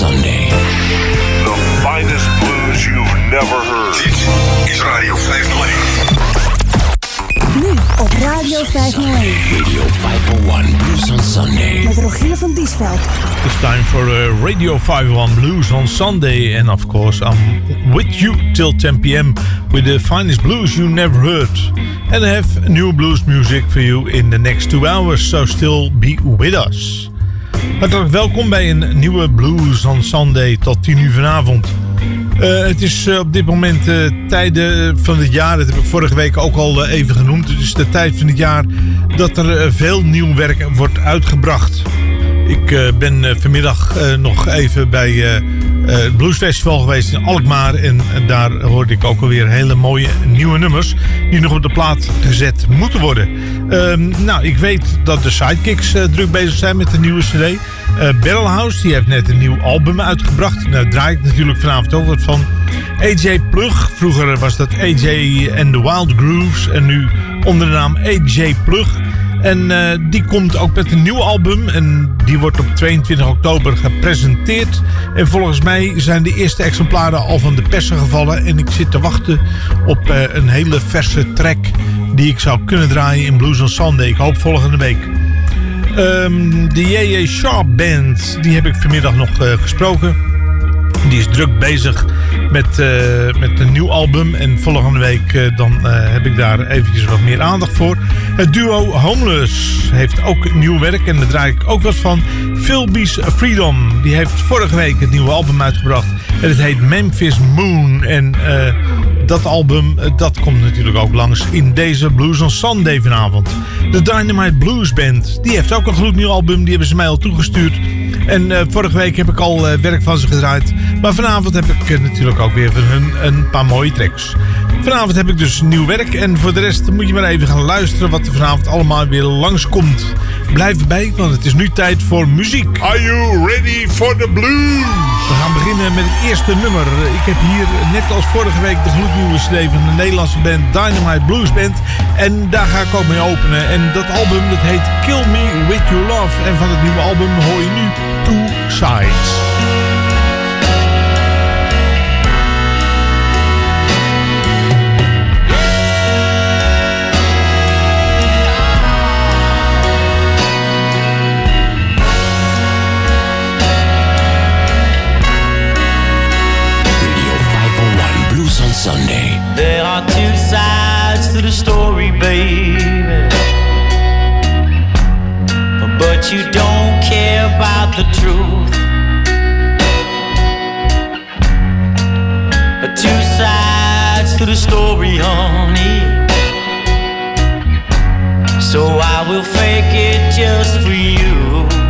Sunday. The finest blues you've never heard. Dit is Radio 501. Nu op Radio 501 Radio 501 Blues on Sunday. met Rogier van Diesveld. It's time for uh, Radio 501 Blues on Sunday. And of course, I'm with you till 10 p.m. with the finest blues you never heard. And I have new blues music for you in the next two hours, so still be with us. Hartelijk welkom bij een nieuwe Blues on Sunday tot 10 uur vanavond. Uh, het is uh, op dit moment uh, tijden van het jaar, dat heb ik vorige week ook al even genoemd. Het is de tijd van het jaar dat er veel nieuw werk wordt uitgebracht. Ik ben vanmiddag nog even bij het Blues Festival geweest in Alkmaar. En daar hoorde ik ook alweer hele mooie nieuwe nummers die nog op de plaat gezet moeten worden. Ehm, nou, ik weet dat de Sidekicks druk bezig zijn met de nieuwe cd. Uh, die heeft net een nieuw album uitgebracht. Nou draai ik natuurlijk vanavond ook wat van. AJ Plug, vroeger was dat AJ and the Wild Grooves en nu onder de naam AJ Plug. En uh, die komt ook met een nieuw album en die wordt op 22 oktober gepresenteerd. En volgens mij zijn de eerste exemplaren al van de persen gevallen. En ik zit te wachten op uh, een hele verse track die ik zou kunnen draaien in Blues on Sunday. Ik hoop volgende week. Um, de J.J. Sharp Band, die heb ik vanmiddag nog uh, gesproken. Die is druk bezig met, uh, met een nieuw album. En volgende week uh, dan uh, heb ik daar eventjes wat meer aandacht voor. Het duo Homeless heeft ook nieuw werk. En daar draai ik ook wat van. Philby's Freedom. Die heeft vorige week het nieuwe album uitgebracht. En het heet Memphis Moon. En dat album, dat komt natuurlijk ook langs in deze Blues on Sunday vanavond. De Dynamite Blues Band. Die heeft ook een gloednieuw album. Die hebben ze mij al toegestuurd. En vorige week heb ik al werk van ze gedraaid. Maar vanavond heb ik uh, natuurlijk ook weer van hun een paar mooie tracks. Vanavond heb ik dus nieuw werk. En voor de rest moet je maar even gaan luisteren wat er vanavond allemaal weer langskomt. Blijf erbij, want het is nu tijd voor muziek. Are you ready for the blues? We gaan beginnen met het eerste nummer. Ik heb hier net als vorige week de gloednieuwe CD van de Nederlandse band Dynamite Blues Band. En daar ga ik ook mee openen. En dat album dat heet Kill Me With Your Love. En van het nieuwe album hoor je nu Two Sides. Baby. But you don't care about the truth. Two sides to the story, honey. So I will fake it just for you.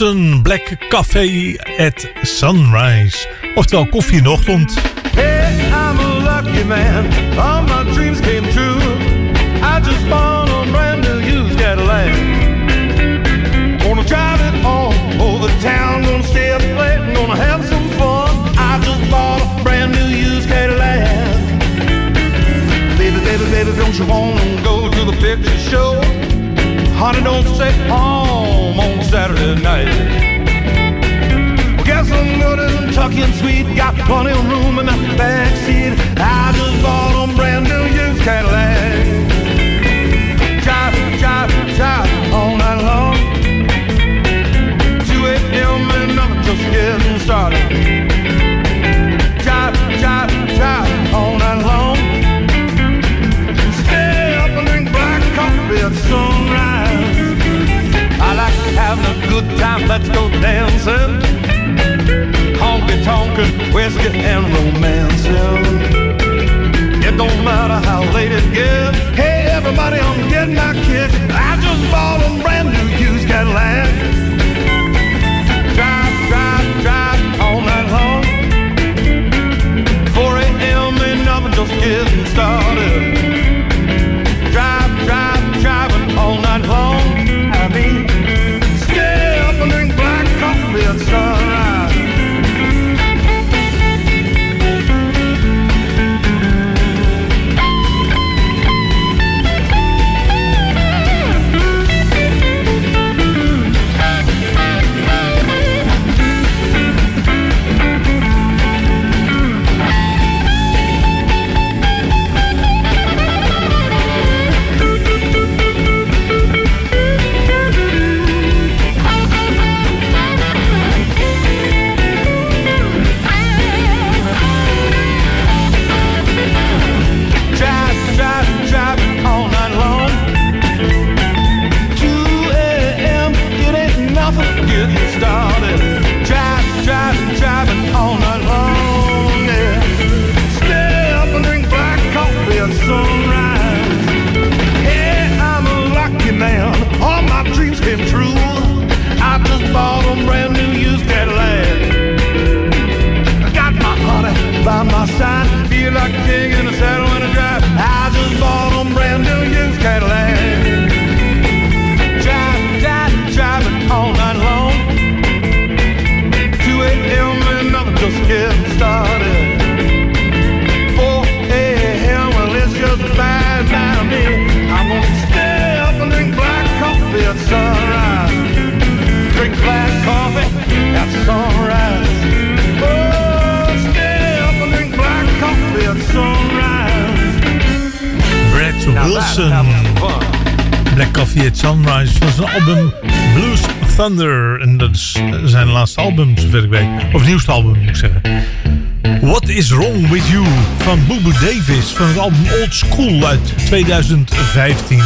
Johnson, Black Café at Sunrise. Oftewel koffie in de ochtend. Hey, I'm a lucky man. All my dreams came true. I just bought a brand new used Cadillac. Gonna drive it all over town. Gonna stay up late. Gonna have some fun. I just bought a brand new used Cadillac. Baby, baby, baby, don't you wanna go to the picture show? Honey, don't stay home on Saturday night. Well, guess I'm good and tucking sweet. Got plenty of room in that bed. Black Coffee at Sunrise van zijn album Blues Thunder. En dat is zijn laatste album, zover ik weet. Of nieuwste album, moet ik zeggen. What is Wrong With You van Bobo Davis van het album Old School uit 2015.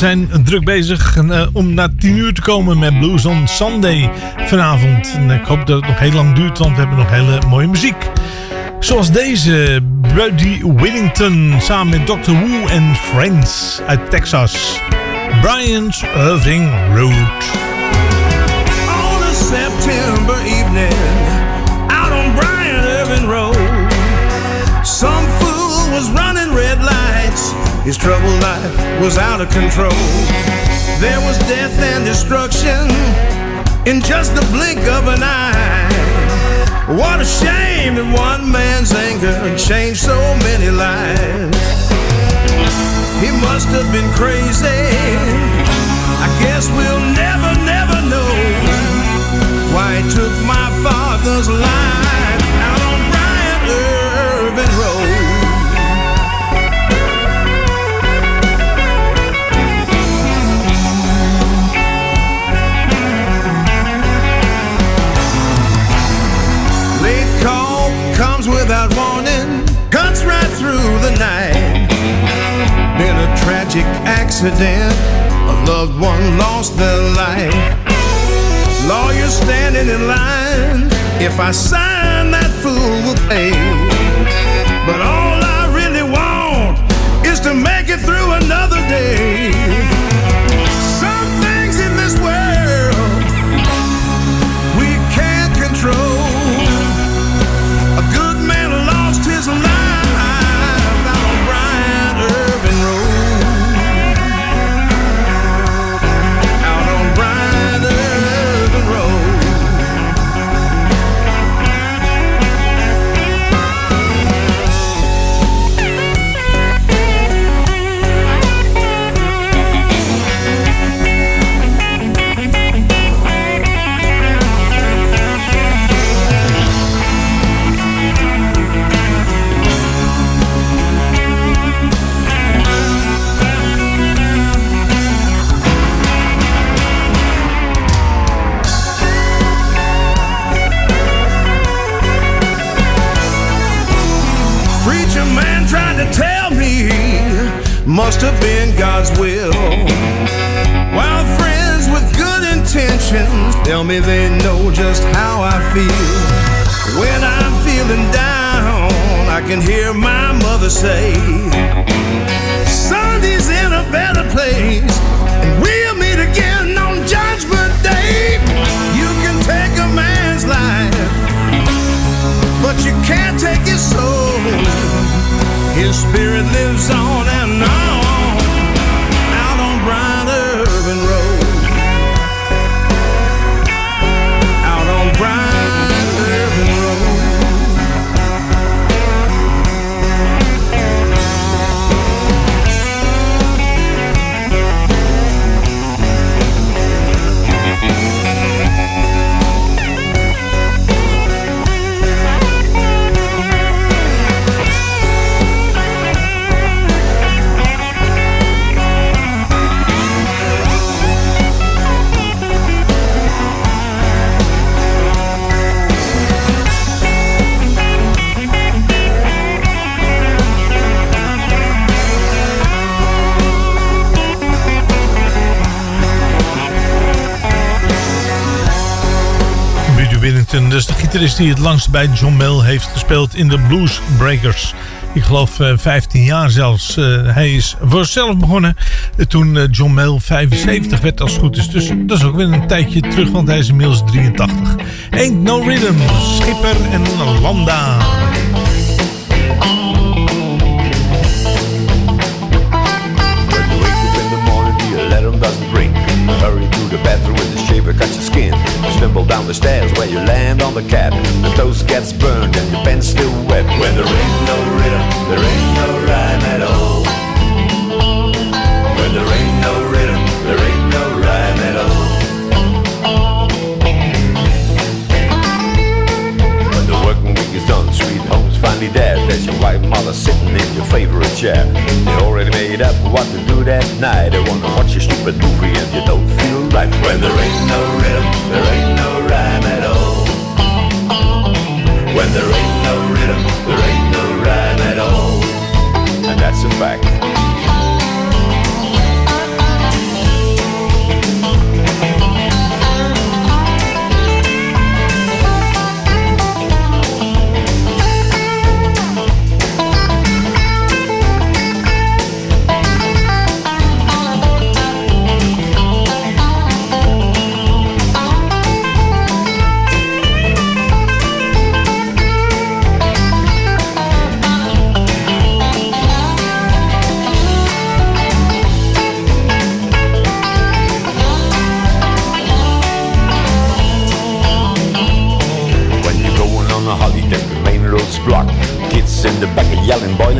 Zijn druk bezig eh, om na 10 uur te komen met Blues on Sunday vanavond. Ik hoop dat het nog heel lang duurt, want we hebben nog hele mooie muziek. Zoals deze, Brody Whittington samen met Dr. Wu en Friends uit Texas. Bryant Irving Road. His troubled life was out of control. There was death and destruction in just the blink of an eye. What a shame that one man's anger changed so many lives. He must have been crazy. I guess we'll never, never know why he took my father's life accident, a loved one lost their life. Lawyers standing in line, if I sign, that fool will pay. Must have been God's will. While friends with good intentions tell me they know just how I feel. When I'm feeling down, I can hear my mother say, Sunday's in a better place, and we'll meet again on Judgment Day. You can take a man's life but you can't take his soul. His spirit lives on and on gitarist die het langst bij John Mill heeft gespeeld in de Blues Breakers. Ik geloof eh, 15 jaar zelfs. Eh, hij is voor zichzelf begonnen eh, toen eh, John Mill 75 werd als goed is. Dus dat is ook weer een tijdje terug, want hij is inmiddels 83. Ain't No Rhythm, Schipper en Landa. on the cat The toast gets burned and your pen's still wet. When there ain't no rhythm, there ain't no rhyme at all. When there ain't no rhythm, there ain't no rhyme at all. When the working week is done, sweet home's finally dead. There's your white mother sitting in your favorite chair. They already made up what to do that night. They wanna watch your stupid movie and you don't feel right. When there ain't no rhythm, there ain't no When there ain't no rhythm, there ain't no rhyme at all. And that's a fact.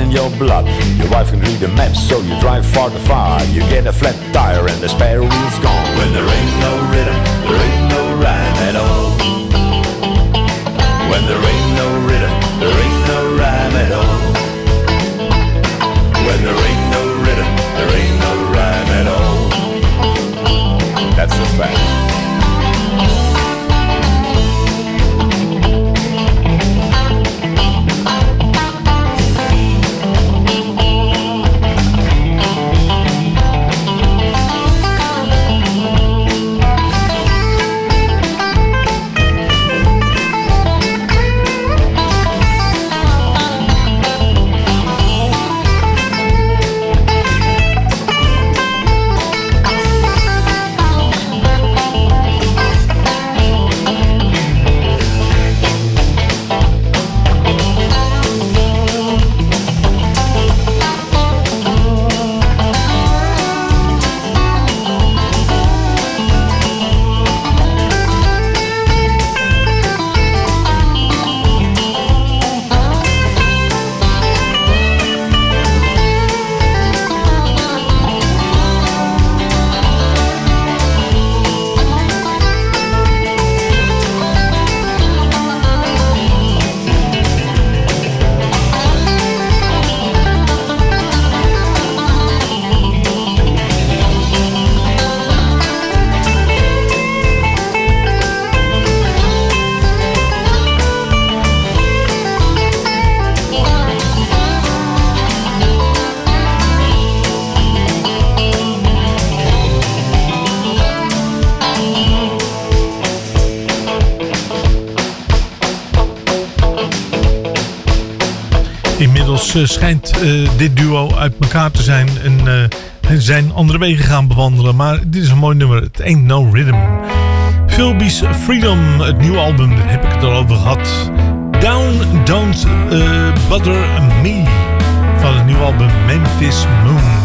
Boiling your blood. Your wife can read the map, so you drive far to far. You get a flat tire and the spare wheel's gone. When there ain't no rhythm, there ain't no rhyme at all. When there ain't no rhythm, there ain't no rhyme at all. When there ain't no rhythm, there ain't no rhyme at all. That's a fact. Eh, schijnt uh, dit duo uit elkaar te zijn en uh, zijn andere wegen gaan bewandelen. Maar dit is een mooi nummer. Het Ain't No Rhythm. Philby's Freedom, het nieuwe album, daar heb ik het al over gehad. Down, Don't Bother Me van het nieuwe album Memphis Moon.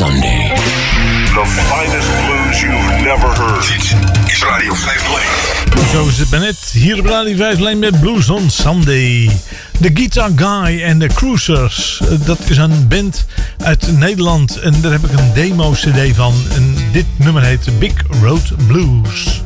Sunday. The finest blues you've never heard. Dit is Radio 501. Zo is het net. Hier op Radio 5 alleen met Blues on Sunday. The Guitar Guy en The Cruisers. Dat is een band uit Nederland. En daar heb ik een demo-cd van. En dit nummer heet Big Road Blues.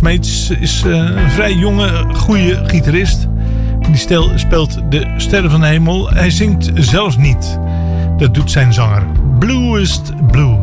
Smeets is eh, een vrij jonge, goede gitarist. Die stel, speelt de Sterren van de Hemel. Hij zingt zelfs niet. Dat doet zijn zanger. Bluest Blue.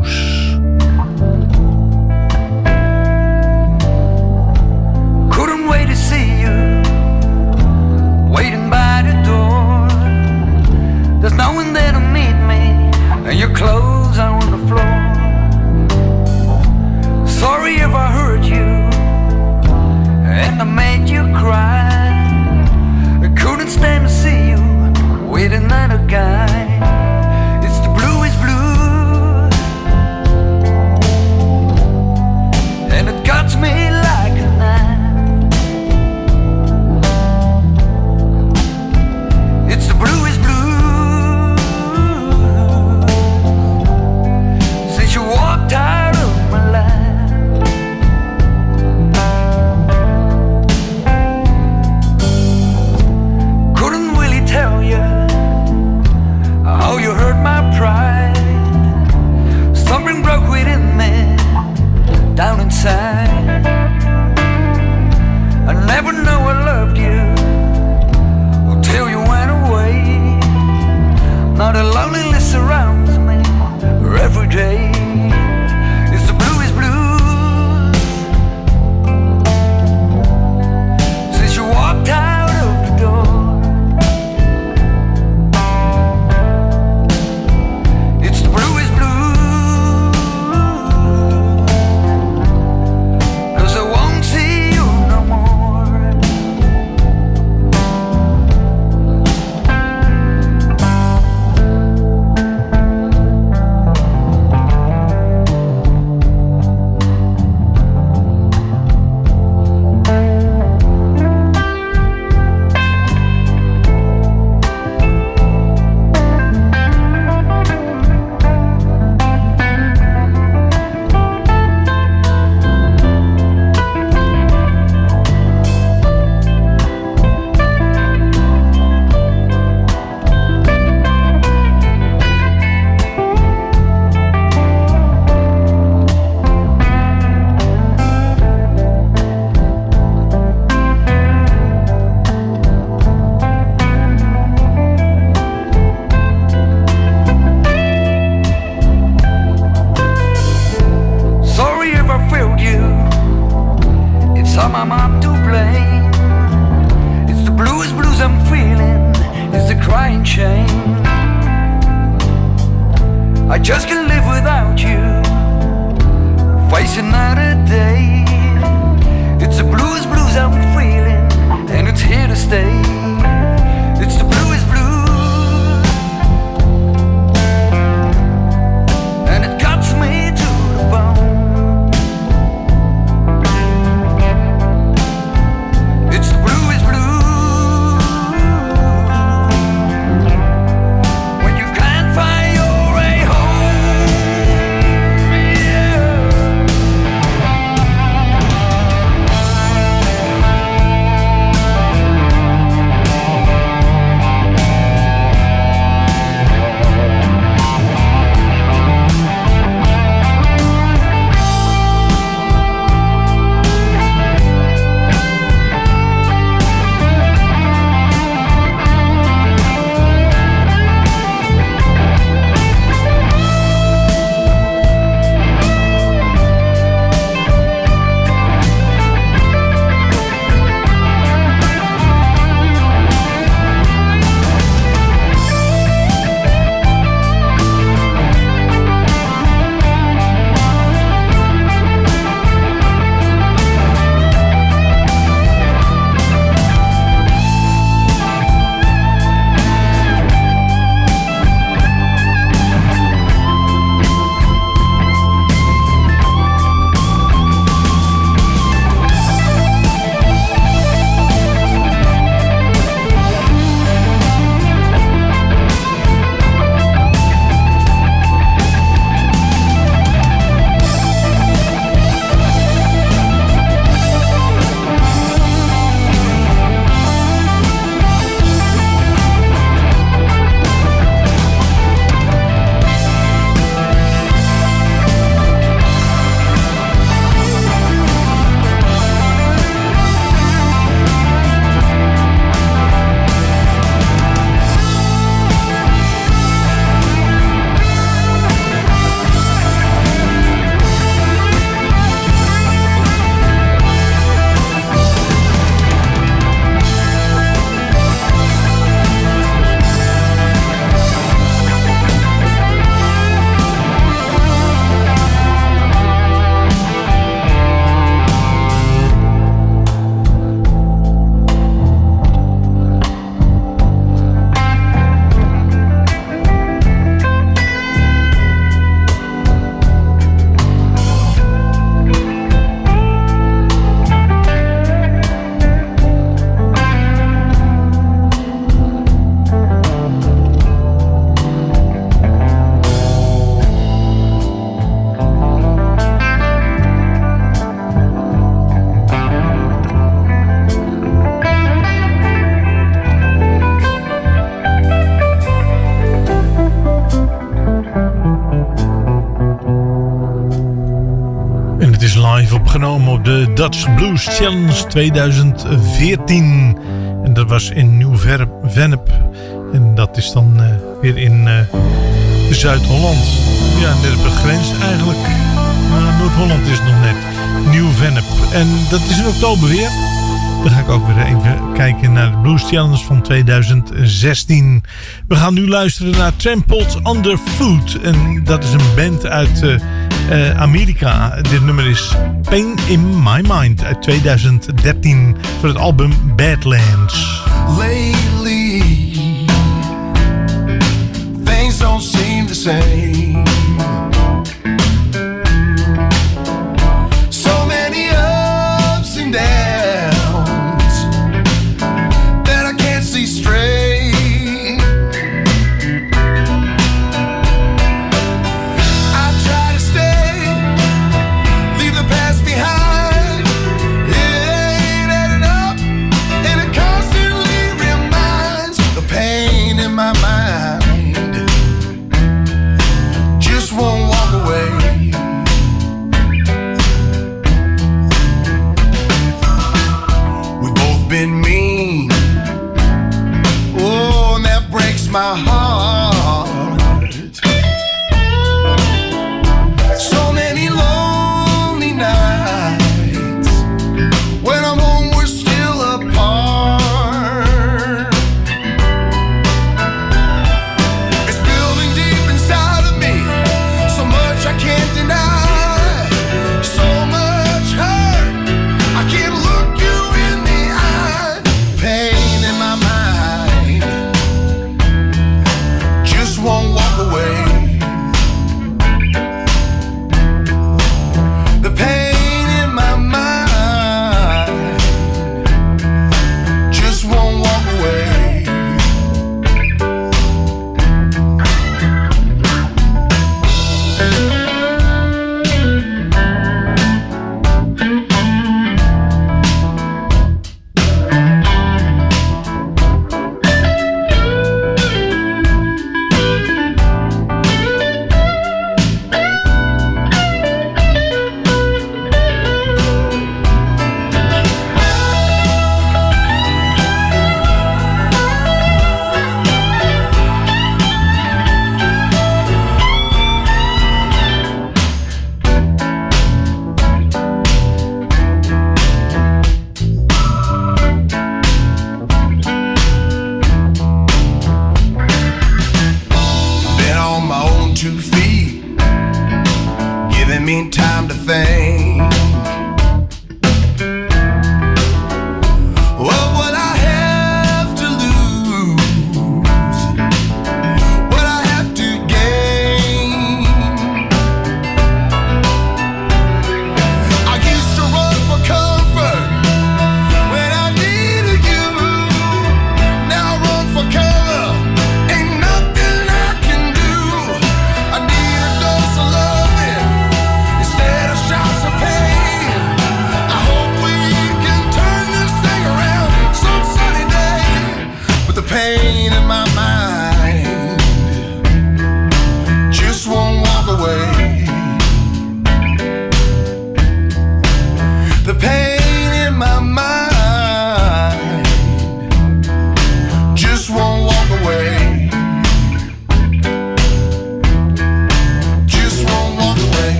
De Dutch Blues Challenge 2014. En dat was in Nieuw-Vennep. En dat is dan uh, weer in uh, Zuid-Holland. Ja, net grens eigenlijk. Maar Noord-Holland is nog net. Nieuw-Vennep. En dat is in oktober weer. Dan ga ik ook weer even kijken naar de Blues Challenge van 2016. We gaan nu luisteren naar Trampled Underfoot. En dat is een band uit uh, Amerika. Dit nummer is Pain in My Mind uit 2013 voor het album Badlands. Lately, things don't seem the same. My heart.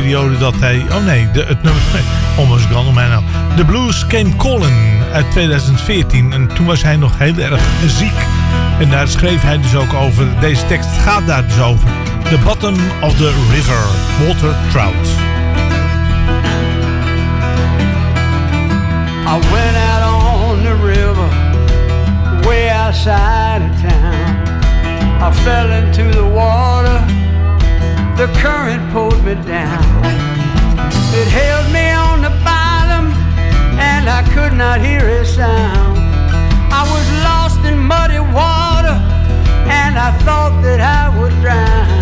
Periode dat hij... Oh nee, de, het nummer... Almost Gone, om mij nou. The Blues Came Calling uit 2014. En toen was hij nog heel erg ziek. En daar schreef hij dus ook over. Deze tekst gaat daar dus over. The Bottom of the River. Walter Trout. I went out on the river, way outside of town. I fell into the water, the current pulled me down. It held me on the bottom, and I could not hear a sound. I was lost in muddy water, and I thought that I would drown.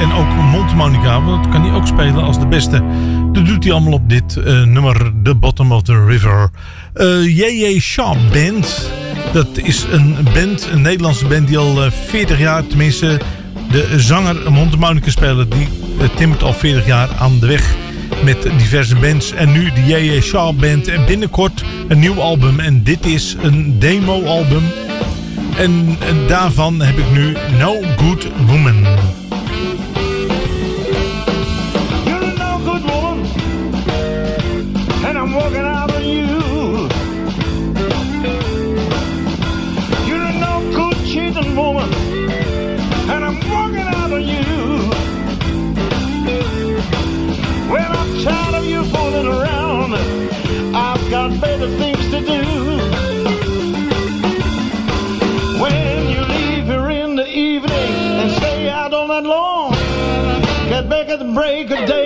en ook mondharmonica, want dat kan hij ook spelen als de beste. Dat doet hij allemaal op dit eh, nummer, The Bottom of the River. Eh, J.J. Uh, Sharp Band, dat is een band, een Nederlandse band die al eh, 40 jaar, tenminste de zanger, Montemonica mondharmonica speler, die timmert al 40 jaar aan de weg met diverse bands. En nu de J.J. Sharp Band en binnenkort een nieuw album en dit is een demo-album. En daarvan heb ik nu No Good Woman. break of day.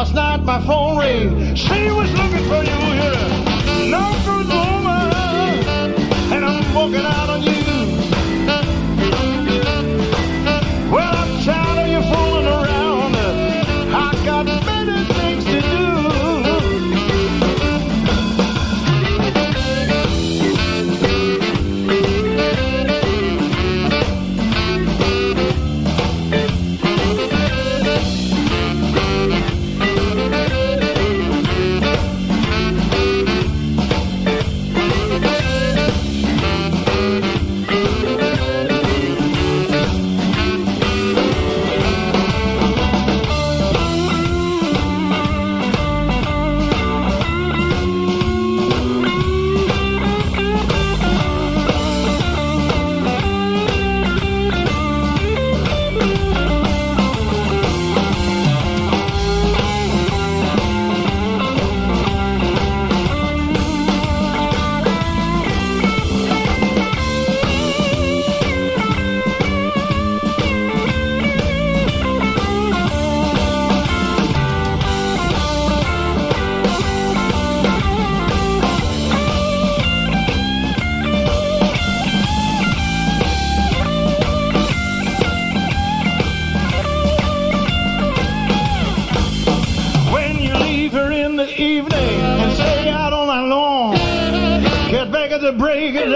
last night my phone rang. She was looking for you. Regeln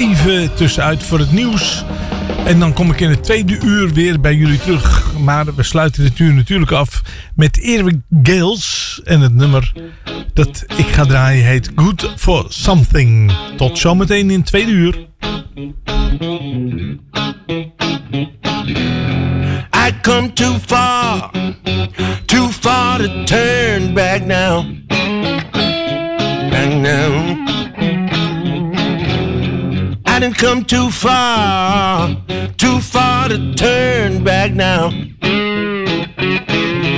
even tussenuit voor het nieuws. En dan kom ik in het tweede uur weer bij jullie terug. Maar we sluiten dit uur natuurlijk af met Eric Gales. En het nummer dat ik ga draaien heet Good for Something. Tot zometeen in het tweede uur. I come. come too far, too far to turn back now.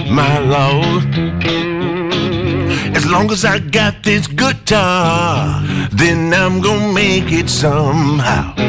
My Lord, as long as I got this guitar, then I'm gonna make it somehow.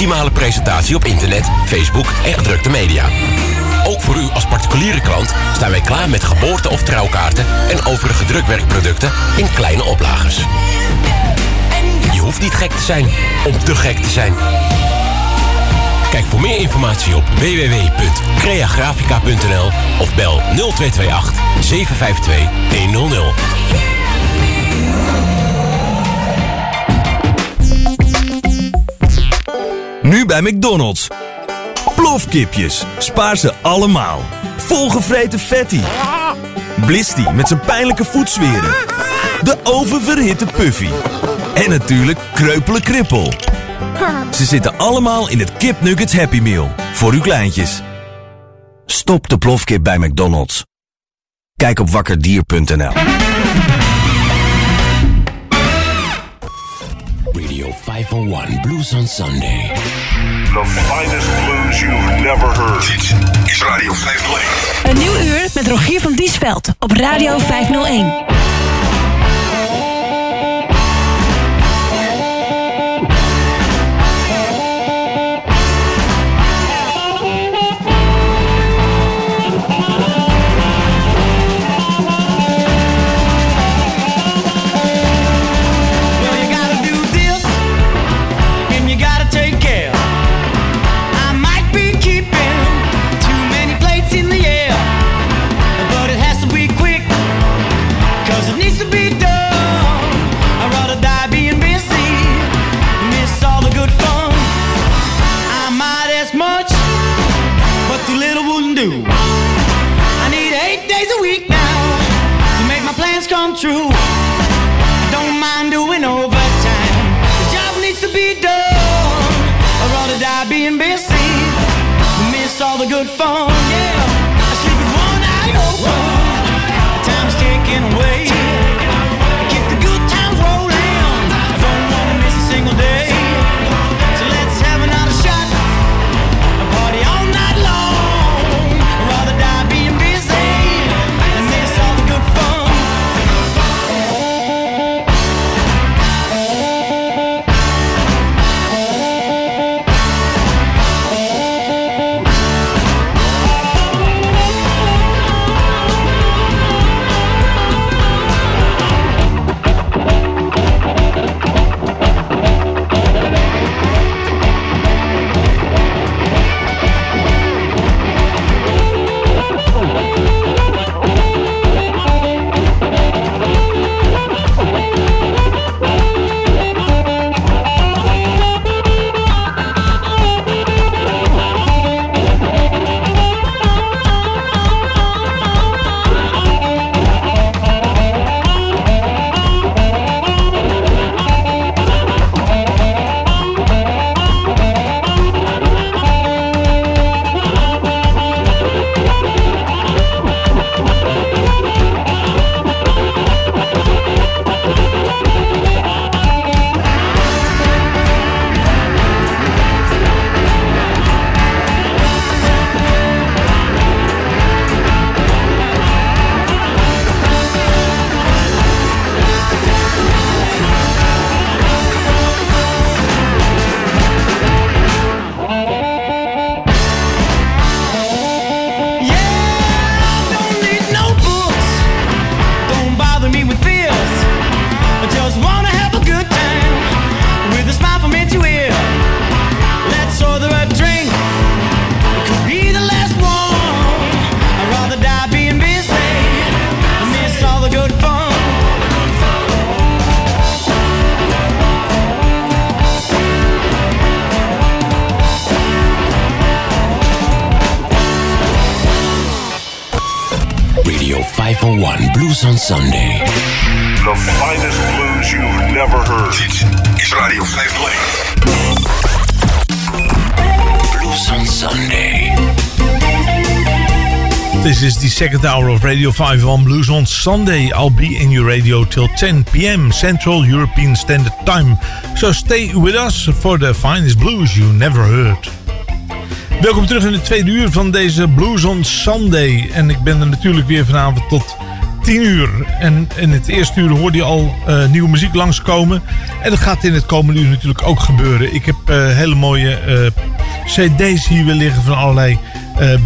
optimale presentatie op internet, Facebook en gedrukte media. Ook voor u als particuliere klant staan wij klaar met geboorte- of trouwkaarten en overige drukwerkproducten in kleine oplages. Je hoeft niet gek te zijn om te gek te zijn. Kijk voor meer informatie op www.creagrafica.nl of bel 0228 752 100. Nu bij McDonald's. Plofkipjes. Spaar ze allemaal. Volgevreten fatty. Blisty met zijn pijnlijke voetsweren. De oververhitte puffy. En natuurlijk kreupele krippel. Ze zitten allemaal in het Kip Nuggets Happy Meal. Voor uw kleintjes. Stop de plofkip bij McDonald's. Kijk op wakkerdier.nl 501 Blues on Sunday. The finest blues you've never heard. Dit is Radio 501. Een nieuw uur met Rogier van Diesveld op Radio 501. This is the second hour of Radio 501 Blues on Sunday. I'll be in your radio till 10 p.m. Central European Standard Time. So stay with us for the finest blues you never heard. Welkom terug in de tweede uur van deze Blues on Sunday. En ik ben er natuurlijk weer vanavond tot 10 uur. En in het eerste uur hoorde je al uh, nieuwe muziek langskomen. En dat gaat in het komende uur natuurlijk ook gebeuren. Ik heb uh, hele mooie uh, cd's hier weer liggen van allerlei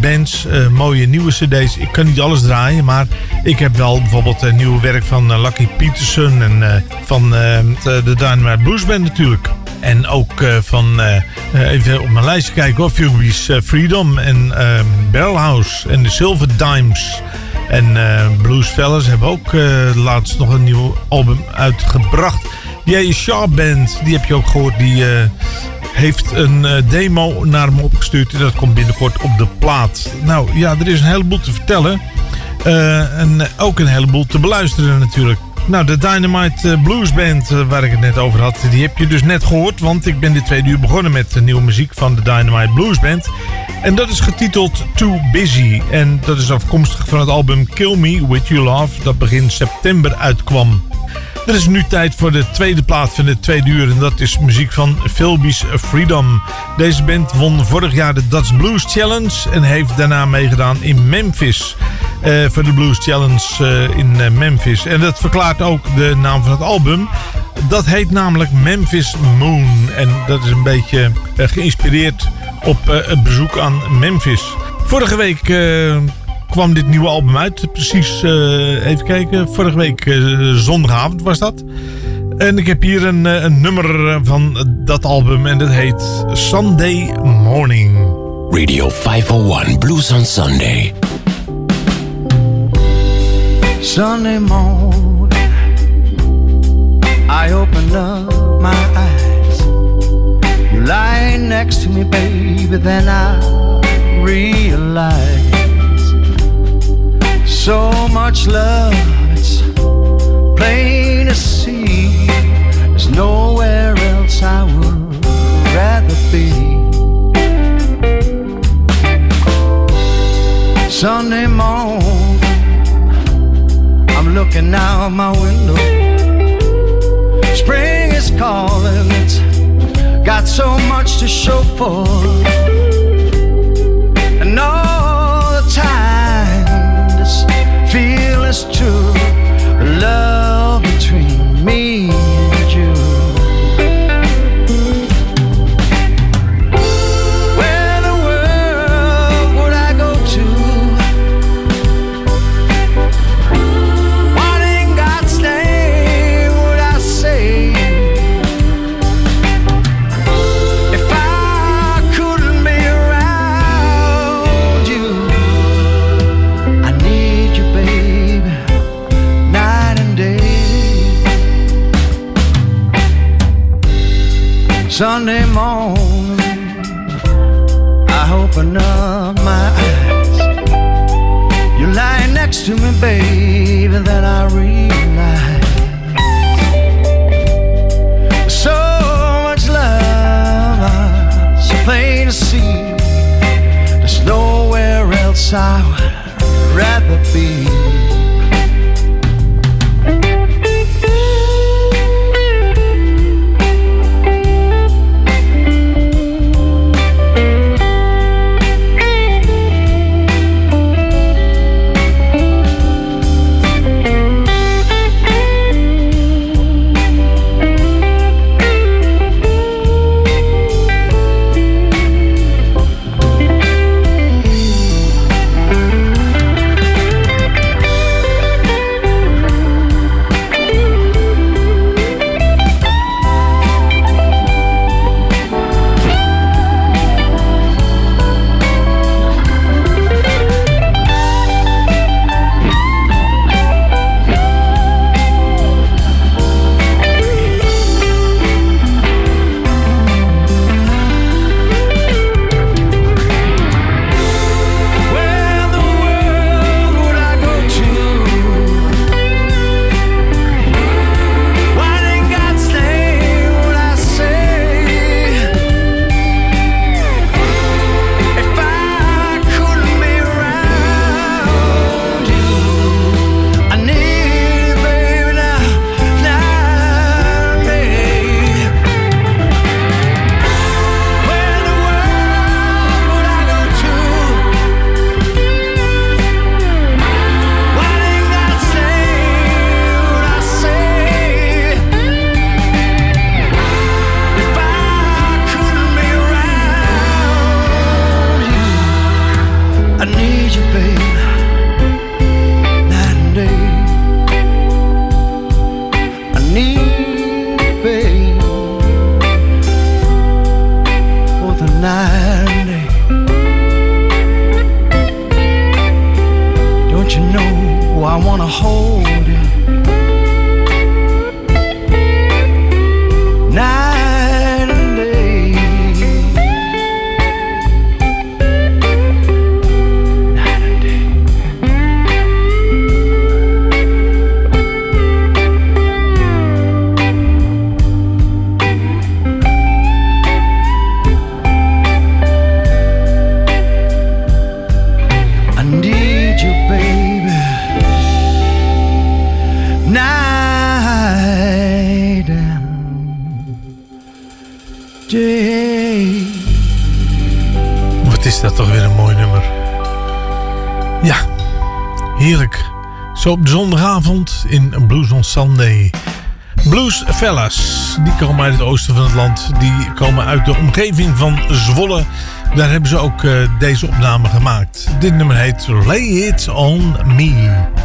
bands. mooie nieuwe cd's. Ik kan niet alles draaien, maar ik heb wel bijvoorbeeld een nieuw werk van Lucky Peterson. En van de Dynamite Blues Band natuurlijk. En ook van, even op mijn lijstje kijken hoor, Fugees uh, Freedom en Barrelhouse en de Silver Dimes. En Blues Fellas hebben ook laatst nog een nieuw album uitgebracht. Die Sharp Band, die heb je ook gehoord, die heeft een demo naar me opgestuurd. En dat komt binnenkort op de plaat. Nou ja, er is een heleboel te vertellen. en ook een heleboel te beluisteren natuurlijk. Nou, de Dynamite eh, Blues Band eh, waar ik het net over had, die heb je dus net gehoord. Want ik ben dit tweede uur begonnen met nieuwe muziek van de Dynamite Blues Band. En dat is getiteld Too Busy. En dat is afkomstig van het album Kill Me With Your Love, dat begin september uitkwam. Er is nu tijd voor de tweede plaat van de tweede uur. En dat is muziek van Philby's Freedom. Deze band won vorig jaar de Dutch Blues Challenge. En heeft daarna meegedaan in Memphis. Uh, voor de Blues Challenge uh, in uh, Memphis. En dat verklaart ook de naam van het album. Dat heet namelijk Memphis Moon. En dat is een beetje geïnspireerd op het bezoek aan Memphis. Vorige week kwam dit nieuwe album uit. Precies, even kijken, vorige week zondagavond was dat. En ik heb hier een, een nummer van dat album en dat heet Sunday Morning. Radio 501 Blues on Sunday. Sunday morning I open up my eyes You lie next to me baby Then I realize so much love, it's plain to see. There's nowhere else I would rather be. Sunday morning, looking out my window. Spring is calling, it's got so much to show for. Sunday morning, I open up my eyes. You lie next to me, baby, then I realize so much love, so plain to see. There's nowhere else I would rather be. die komen uit het oosten van het land. Die komen uit de omgeving van Zwolle. Daar hebben ze ook eh, deze opname gemaakt. Dit nummer heet Lay It On Me.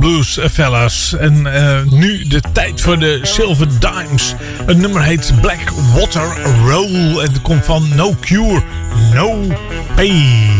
Blues Fellas. En eh, nu de tijd voor de Silver Dimes. Het nummer heet Black Water Roll. En het komt van No Cure, No Pay.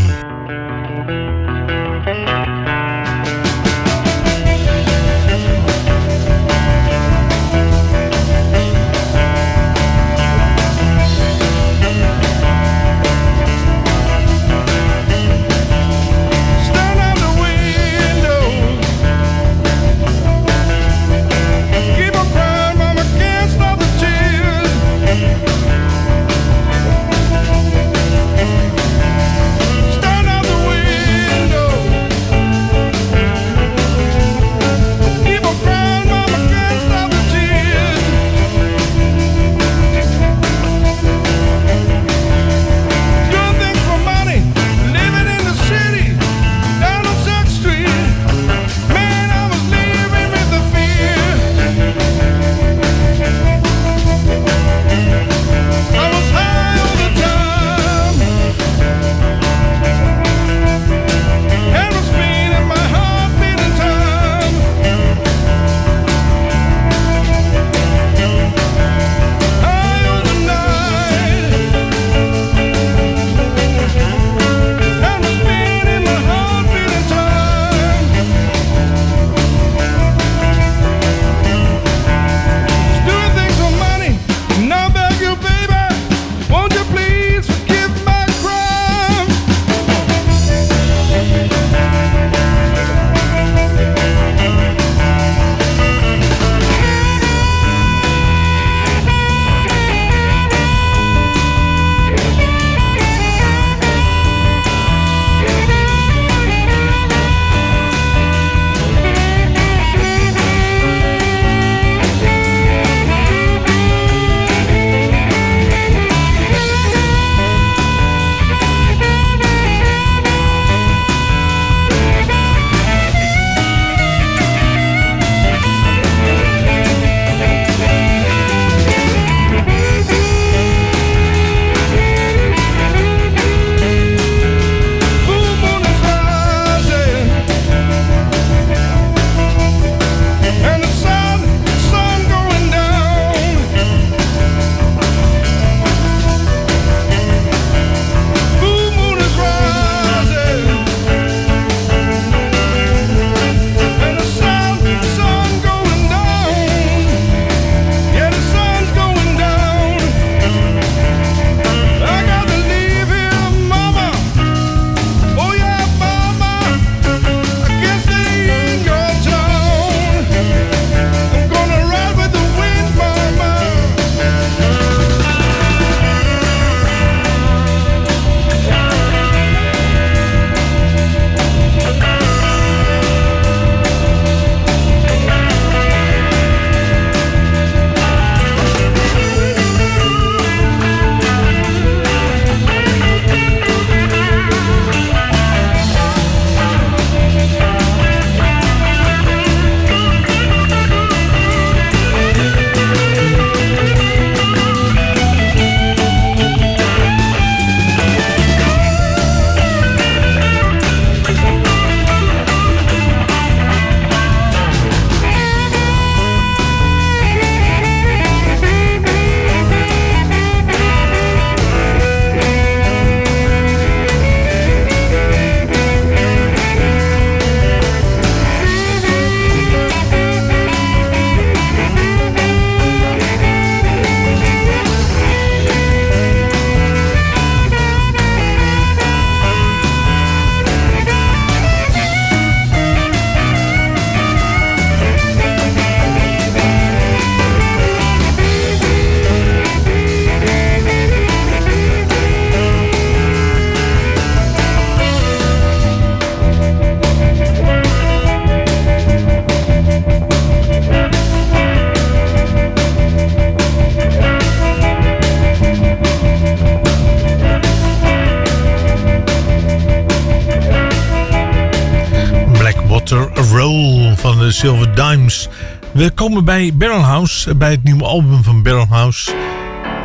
Komen bij Barrelhouse, bij het nieuwe album van Barrelhouse.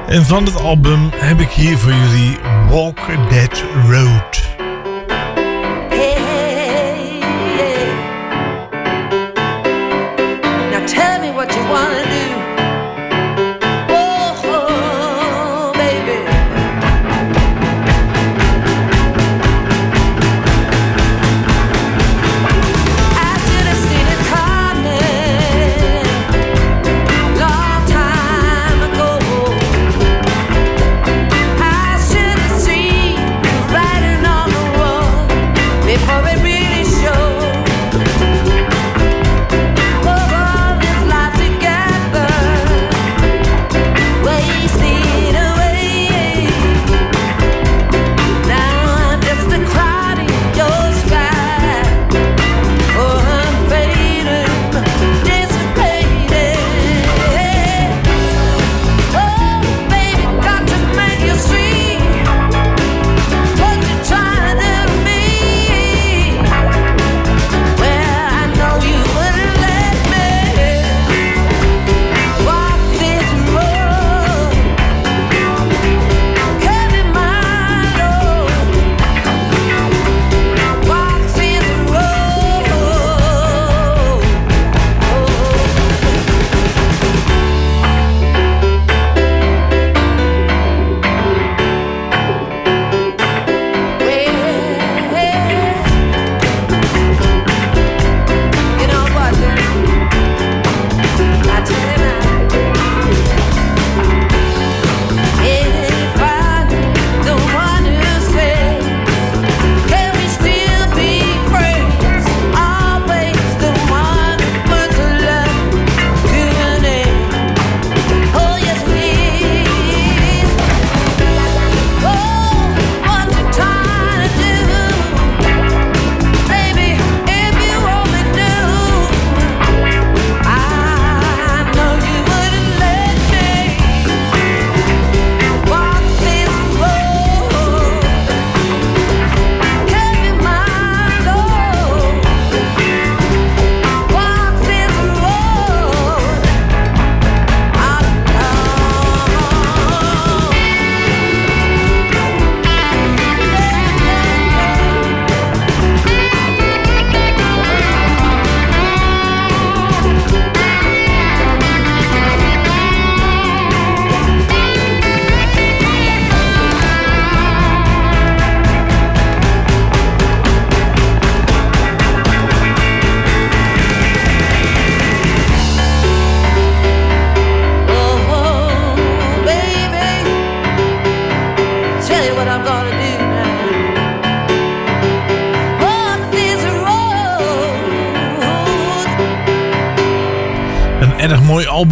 En van het album heb ik hier voor jullie Walk That Road.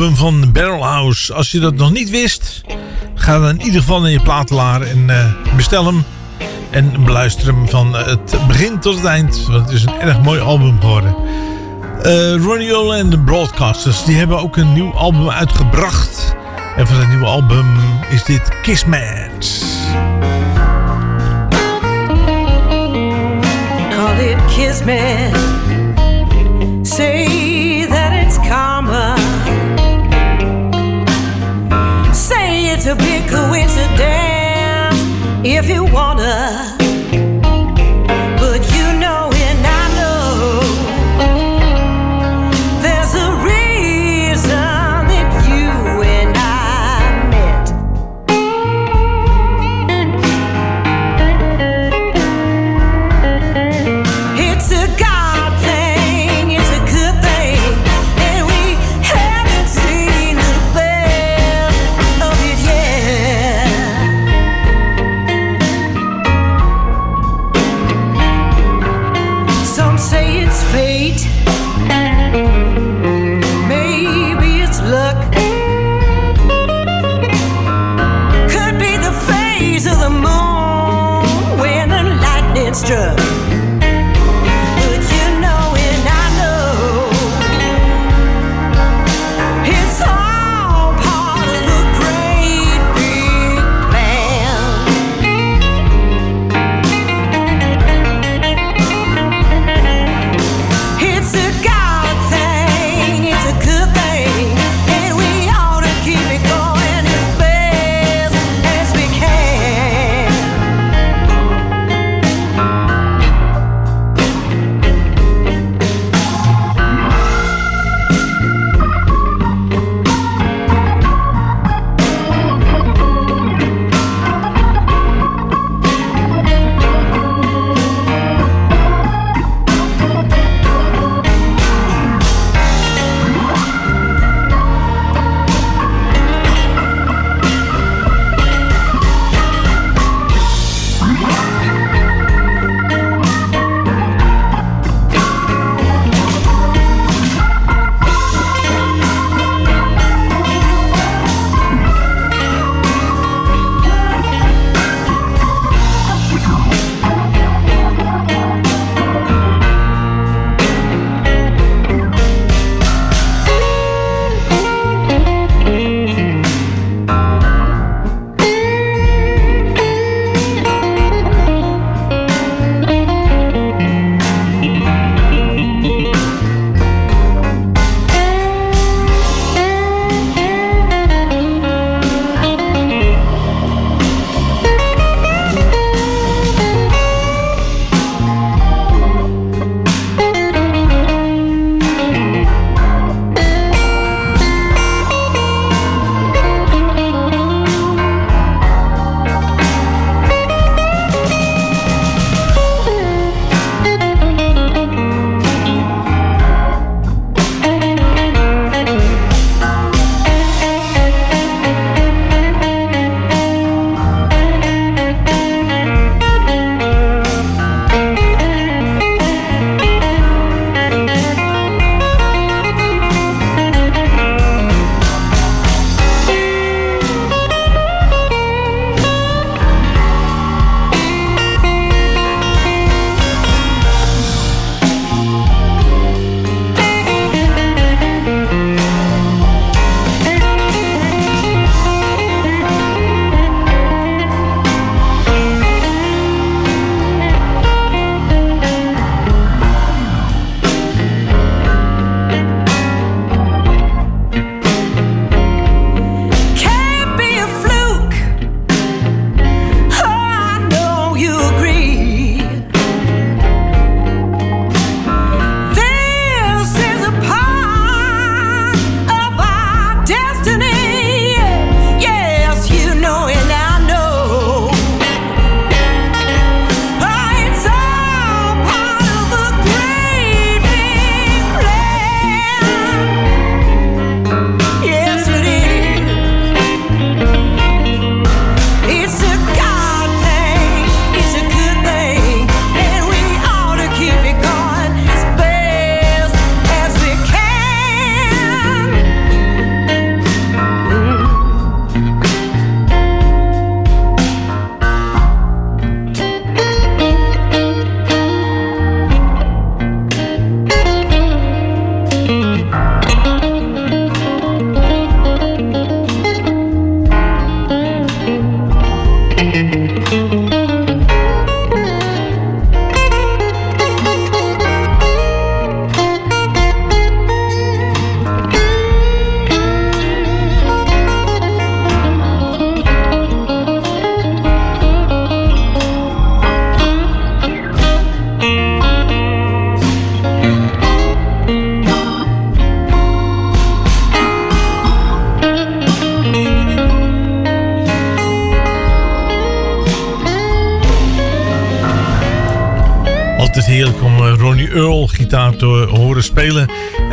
Album van Barrel House. Als je dat nog niet wist, ga dan in ieder geval naar je platenlaar en uh, bestel hem. En beluister hem van het begin tot het eind. Want het is een erg mooi album geworden. Uh, Ronnie Ole en de Broadcasters die hebben ook een nieuw album uitgebracht. En van het nieuwe album is dit Kismet. Call it. Say to be coincidence if you wanna.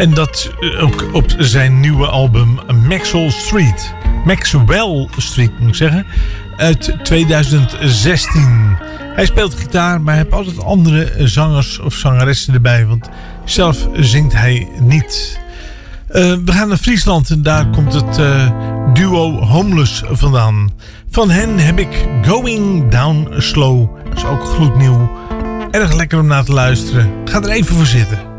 En dat eh, ook op zijn nieuwe album Maxwell Street. Maxwell Street moet ik zeggen. Uit 2016. Hij speelt gitaar, maar hij heeft altijd andere zangers of zangeressen erbij. Want zelf zingt hij niet. Eh, we gaan naar Friesland en daar komt het uh, duo Homeless vandaan. Van hen heb ik Going Down Slow. Dat is ook gloednieuw. Erg lekker om naar te luisteren. Ga er even voor zitten.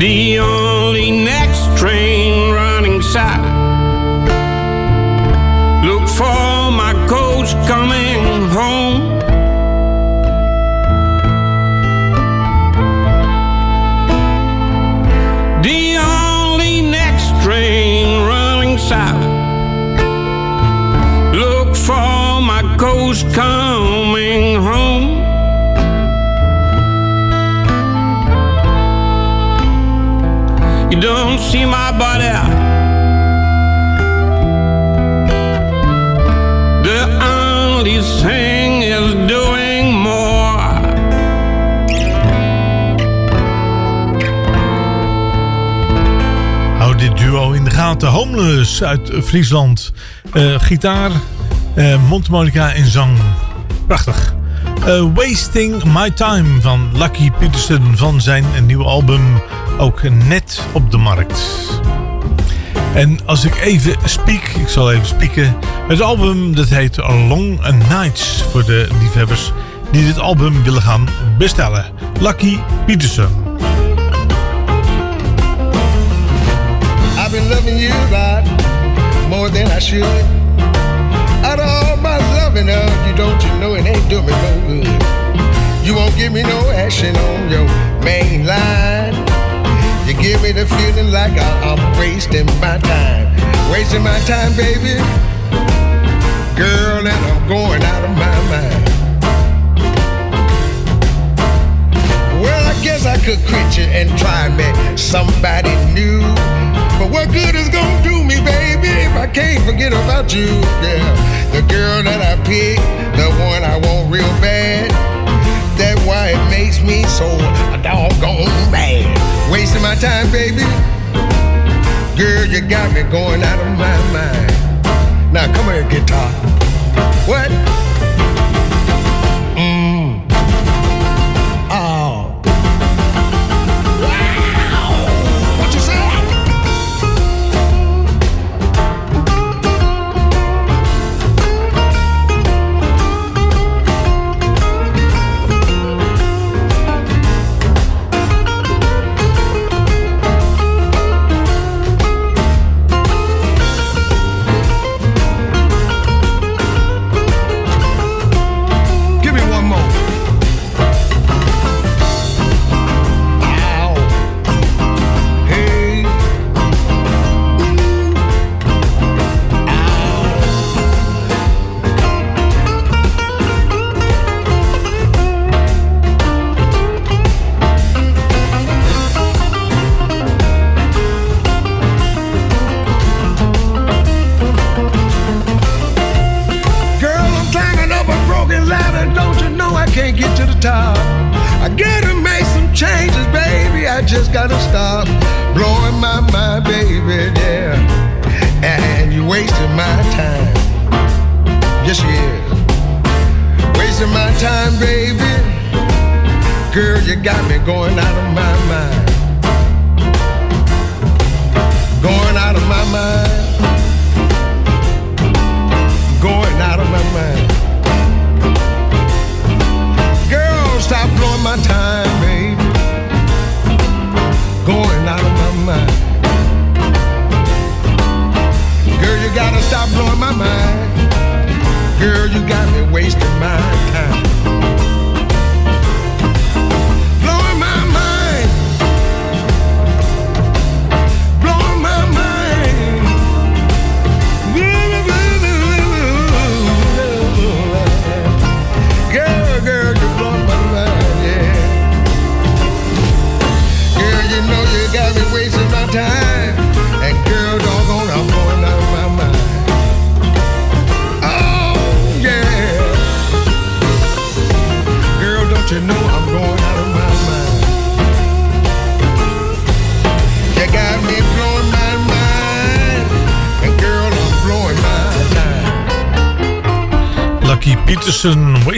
The only next train running south. Look for my coach coming home. The only next train running south. Look for my ghost coming see my body. The only thing is doing more. Hou dit duo in de gaten. Homeless uit Friesland. Eh, gitaar, uh, mondharmonica en zang. Prachtig. Eh, Wasting My Time van Lucky Peterson van zijn nieuwe album ook net op de markt. En als ik even speak, ik zal even spieken. Het album dat heet Long Nights voor de liefhebbers die dit album willen gaan bestellen. Lucky Peterson. I've been loving you right more than I should. Out of all my loving of you, don't you know it ain't doing me no good. You won't give me no action on your main line. Give me the feeling like I, am wasting my time. Wasting my time, baby. Girl, and I'm going out of my mind. Well, I guess I could quit you and try me somebody new. But what good is gonna do me, baby, if I can't forget about you, girl? The girl that I picked, the one I want real bad. That's why it makes me so doggone mad. Wasting my time, baby. Girl, you got me going out of my mind. Now come here, guitar. What?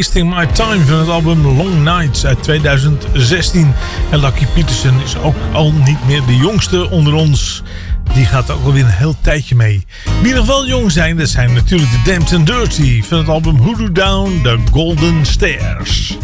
Wasting My Time van het album Long Nights uit 2016. En Lucky Peterson is ook al niet meer de jongste onder ons. Die gaat ook alweer een heel tijdje mee. Wie nog wel jong zijn, dat zijn natuurlijk de Damned and Dirty van het album Hoodoo Down, The Golden Stairs.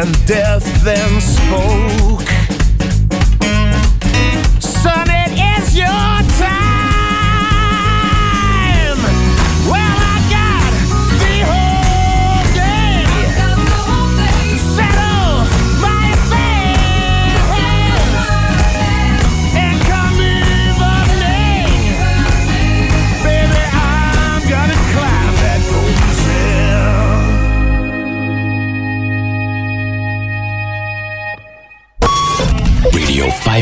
And death then spoke.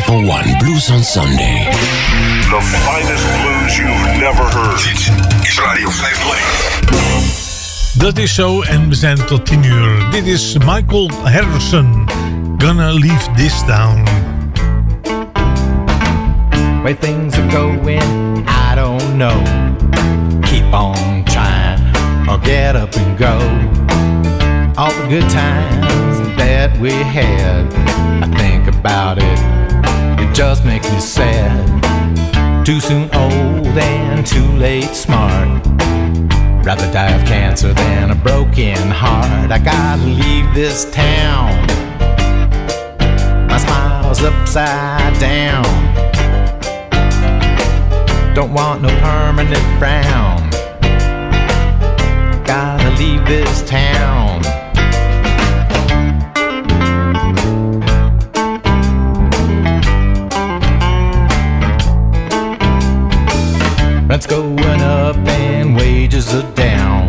Radio 501 Blues on Sunday. The finest blues you've never heard. Dit is Radio 501. Dat is zo en we zijn tot 10 uur. Dit is Michael Harrison. Gonna leave this town. Where things are going, I don't know. Keep on trying or get up and go. All the good times that we had, I think about it, just makes me sad. Too soon old and too late smart. Rather die of cancer than a broken heart. I gotta leave this town. My smile's upside down. Don't want no permanent frown. Gotta leave this town. Going up and wages are down.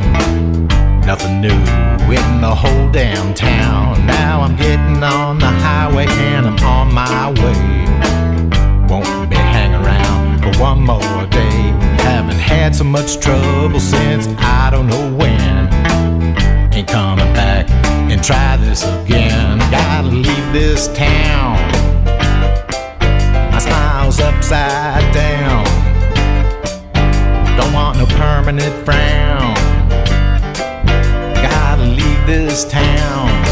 Nothing new in the whole damn town. Now I'm getting on the highway and I'm on my way. Won't be hanging around for one more day. Haven't had so much trouble since I don't know when. Ain't coming back and try this again. Gotta leave this town. My smile's upside down. Permanent frown. Gotta leave this town.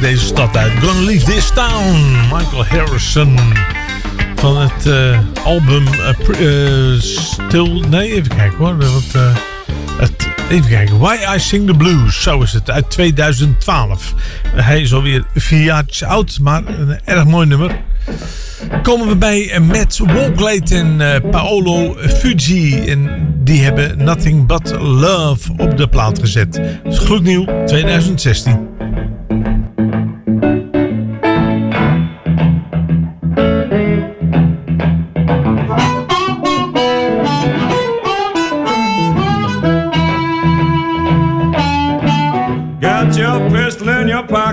Deze stad uit. Gonna Leave This Town. Michael Harrison. Van het eh, album eh, eh, Still... Nee, even kijken hoor. Het, even kijken. Why I Sing the Blues. Zo is het. Uit 2012. hij is alweer vier jaar oud. Maar een erg mooi nummer. Komen we bij Matt Walklate en Paolo Fuji. En die hebben Nothing But Love op de plaat gezet. Is gloednieuw 2016.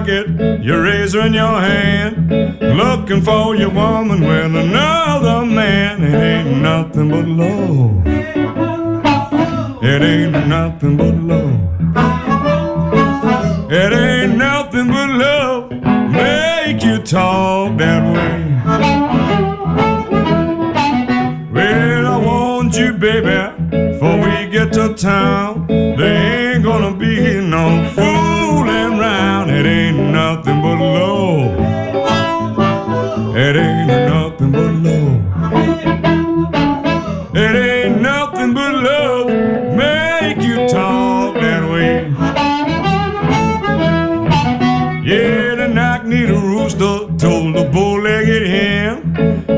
Pocket, your razor in your hand, looking for your woman with another man. It ain't nothing but love. It ain't nothing but love. It ain't nothing but love. Make you talk that way. Well, I want you, baby, before we get to town.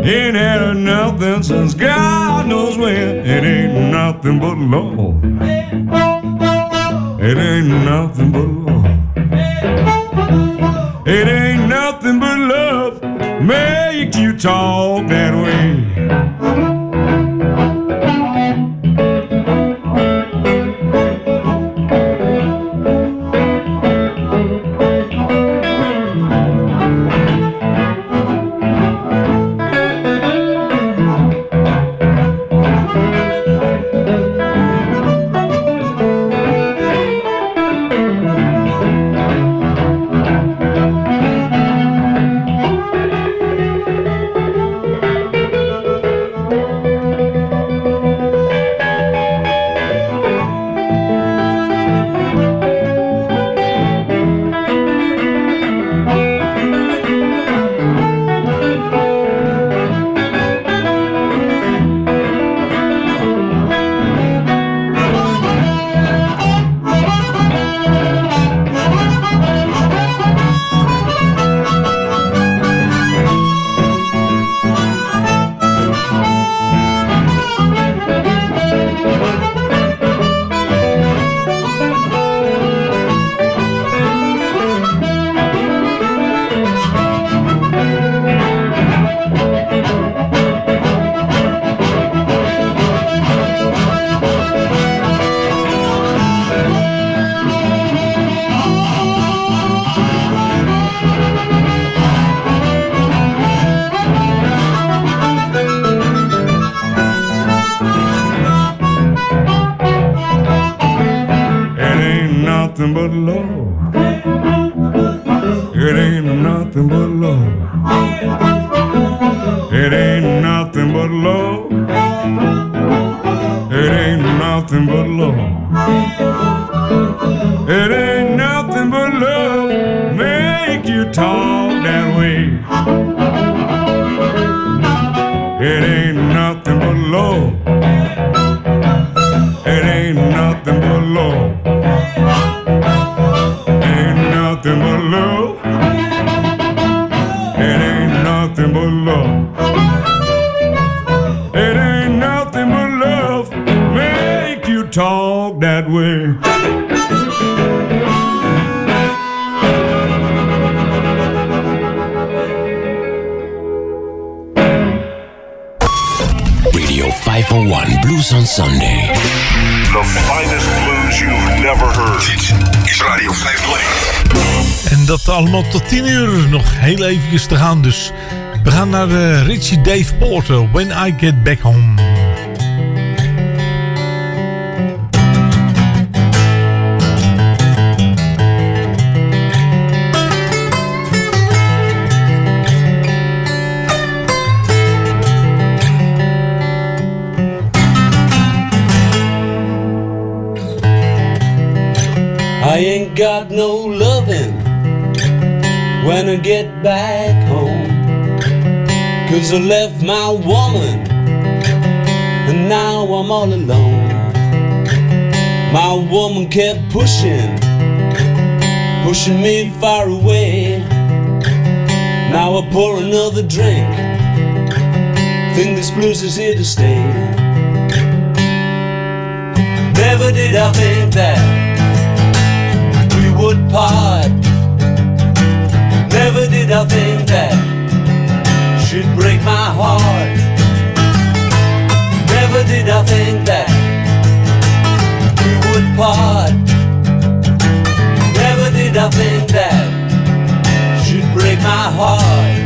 Ain't had nothing since God knows when. It ain't nothing but love. It ain't nothing but love. It ain't nothing but love. Make you talk allemaal tot 10 uur. Nog heel eventjes te gaan. Dus we gaan naar eh, Richie Dave Porter. When I Get Back Home. Cause I left my woman and now I'm all alone. My woman kept pushing, pushing me far away. Now I pour another drink, think this blues is here to stay. Never did I think that we would part. Never did I think that she'd break my heart. Never did I think that we would part. Never did I think that she'd break my heart.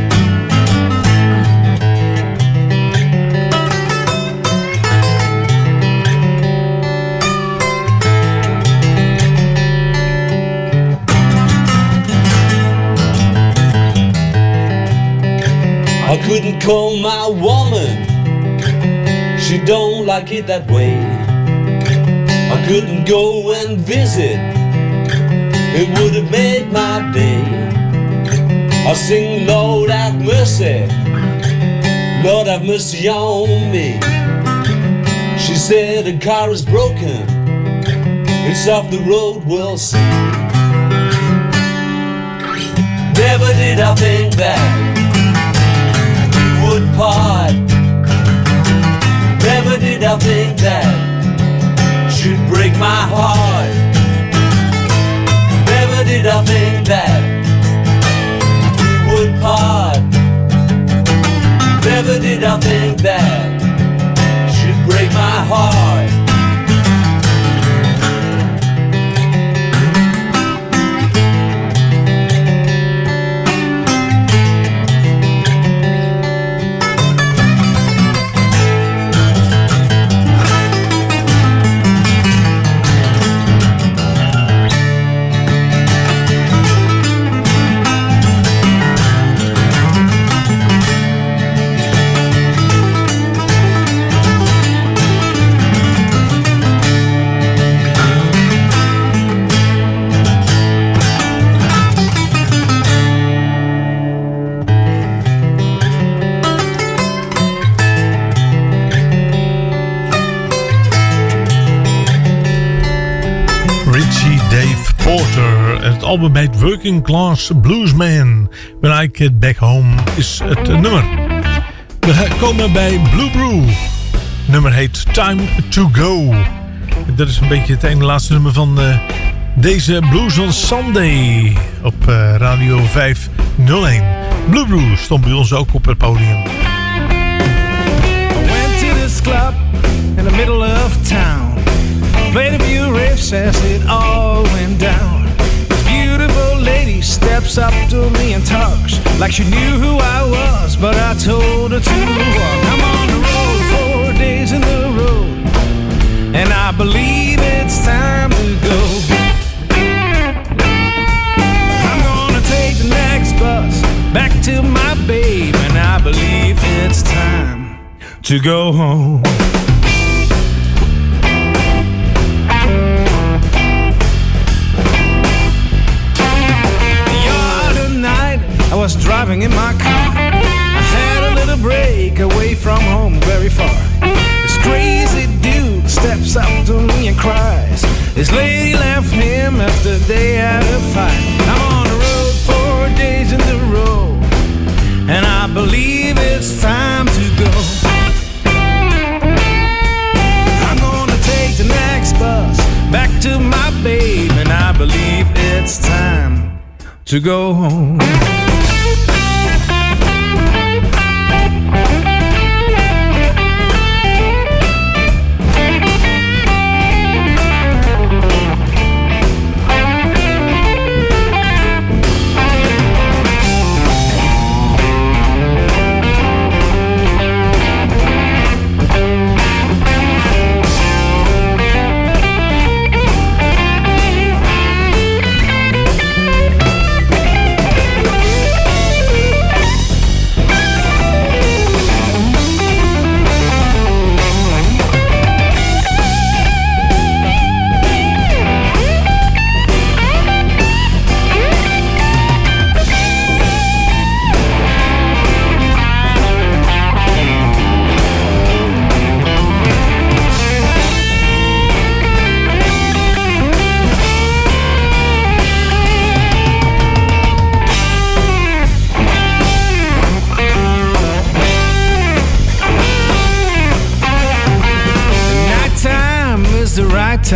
I couldn't call my woman, she don't like it that way. I couldn't go and visit, it would have made my day. I sing, Lord have mercy, Lord have mercy on me. She said the car is broken, it's off the road, we'll see. Never did I think that would part. Never did I think that should break my heart. Never did I think that album heet Working Class Bluesman. When I Get Back Home is het nummer. We komen bij Blue Brew. Nummer heet Time to Go. Dat is een beetje het ene laatste nummer van eh, deze Blues on Sunday op eh, Radio 501. Blue Brew stond bij ons ook op het podium. I this club in the middle of town. Played a few riffs as it all went down. Lady steps up to me and talks like she knew who I was, but I told her to walk. I'm on the road, four days in the road, and I believe it's time to go. I'm gonna take the next bus back to my babe, and I believe it's time to go home. I was driving in my car. I had a little break away from home, very far. This crazy dude steps up to me and cries. This lady left him after they had a fight. I'm on the road four days in the row, and I believe it's time to go. I'm gonna take the next bus back to my babe, and I believe it's time to go home.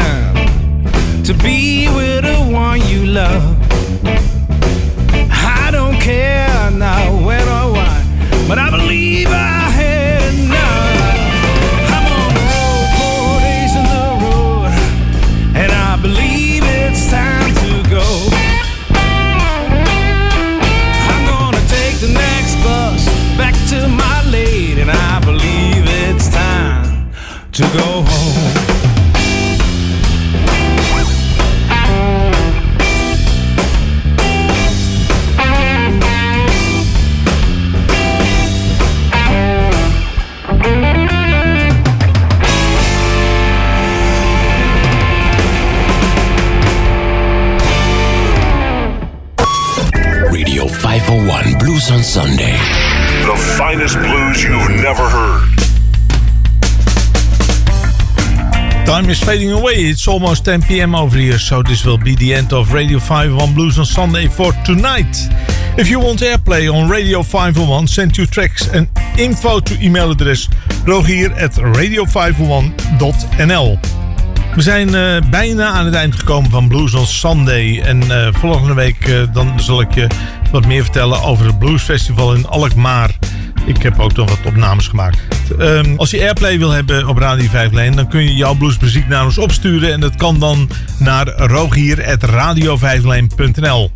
Time to be with the one you love. I don't care now when or why, but I believe I had enough. I'm on the road, four days in the road, and I believe it's time to go. I'm gonna take the next bus back to my lady, and I believe it's time to go home. Blues on Sunday. The finest blues you've never heard. Time is fading away. It's almost 10 p.m. over here, so this will be the end of Radio 501 Blues on Sunday for tonight. If you want airplay on Radio 501, send your tracks and info to email address rogier at radio501.nl. We zijn eh, bijna aan het eind gekomen van Blues on Sunday. En eh, volgende week eh, dan zal ik je wat meer vertellen over het Blues Festival in Alkmaar. Ik heb ook nog wat opnames gemaakt. Ehm, als je airplay wil hebben op Radio 5 Lijn, dan kun je jouw bluesmuziek naar ons opsturen. En dat kan dan naar rogier.radio5lijn.nl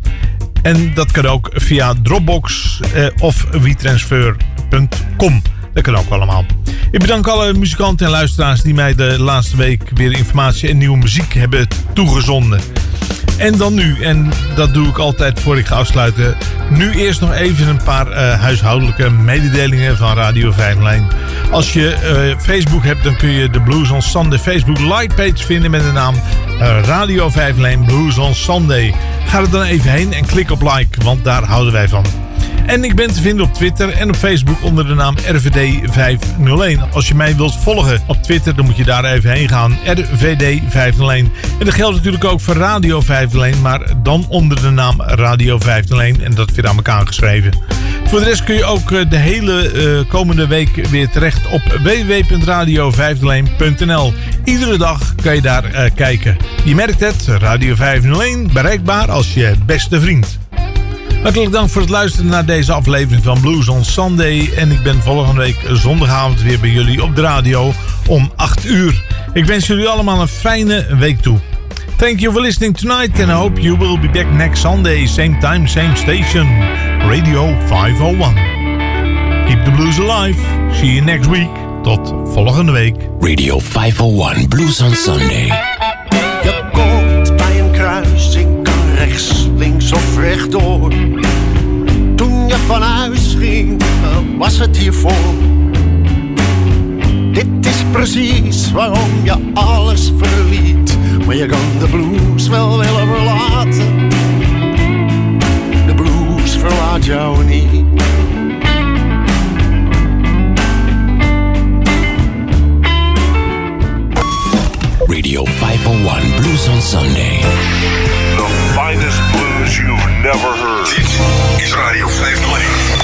En dat kan ook via Dropbox eh, of WeTransfer.com. Dat kan ook allemaal. Ik bedank alle muzikanten en luisteraars die mij de laatste week weer informatie en nieuwe muziek hebben toegezonden. En dan nu, en dat doe ik altijd voor ik ga afsluiten. Nu eerst nog even een paar eh, huishoudelijke mededelingen van Radio 5 Lijn. Als je eh, Facebook hebt, dan kun je de Blues on Sunday Facebook like page vinden met de naam eh, Radio 5 Lijn Blues on Sunday. Ga er dan even heen en klik op like, want daar houden wij van. En ik ben te vinden op Twitter en op Facebook onder de naam RVD501. Als je mij wilt volgen op Twitter, dan moet je daar even heen gaan. RVD501. En dat geldt natuurlijk ook voor Radio 501, maar dan onder de naam Radio 501. En dat weer aan elkaar geschreven. Voor de rest kun je ook eh, de hele eh, komende week weer terecht op www.radio501.nl. Iedere dag kan je daar eh, kijken. Je merkt het, Radio 501 bereikbaar als je beste vriend. Hartelijk dank voor het luisteren naar deze aflevering van Blues on Sunday. En ik ben volgende week zondagavond weer bij jullie op de radio om 8 uur. Ik wens jullie allemaal een fijne week toe. Thank you for listening tonight and I hope you will be back next Sunday, same time, same station, Radio 501. Keep the blues alive. See you next week. Tot volgende week. Radio 501 Blues on Sunday. Je komt bij een kruising, kan rechts, links of rechtdoor. Toen je van huis ging, was het hiervoor. Dit is precies waarom je alles verliet. Maar je kan de blues wel willen verlaten. De blues verlaat jou niet. Radio 501 Blues on Sunday. Blues you've never heard. This is Radio 501.